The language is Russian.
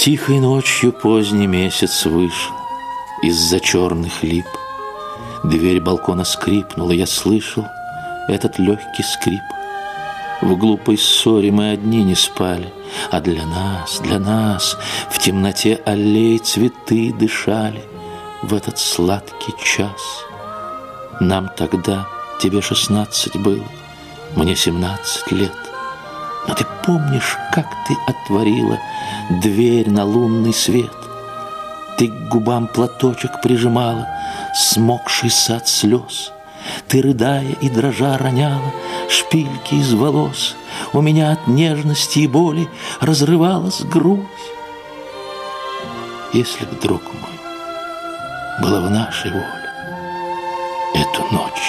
Тихой ночью поздний месяц вышел Из-за черных лип. Дверь балкона скрипнула, я слышал Этот легкий скрип. В глупой ссоре мы одни не спали, А для нас, для нас В темноте аллей цветы дышали В этот сладкий час. Нам тогда, тебе шестнадцать было, Мне семнадцать лет. Но ты помнишь, как ты отворила Дверь на лунный свет? Ты к губам платочек прижимала, Смокшийся от слез. Ты, рыдая и дрожа, роняла Шпильки из волос. У меня от нежности и боли Разрывалась грудь. Если б, друг мой, было в нашей воле Эту ночь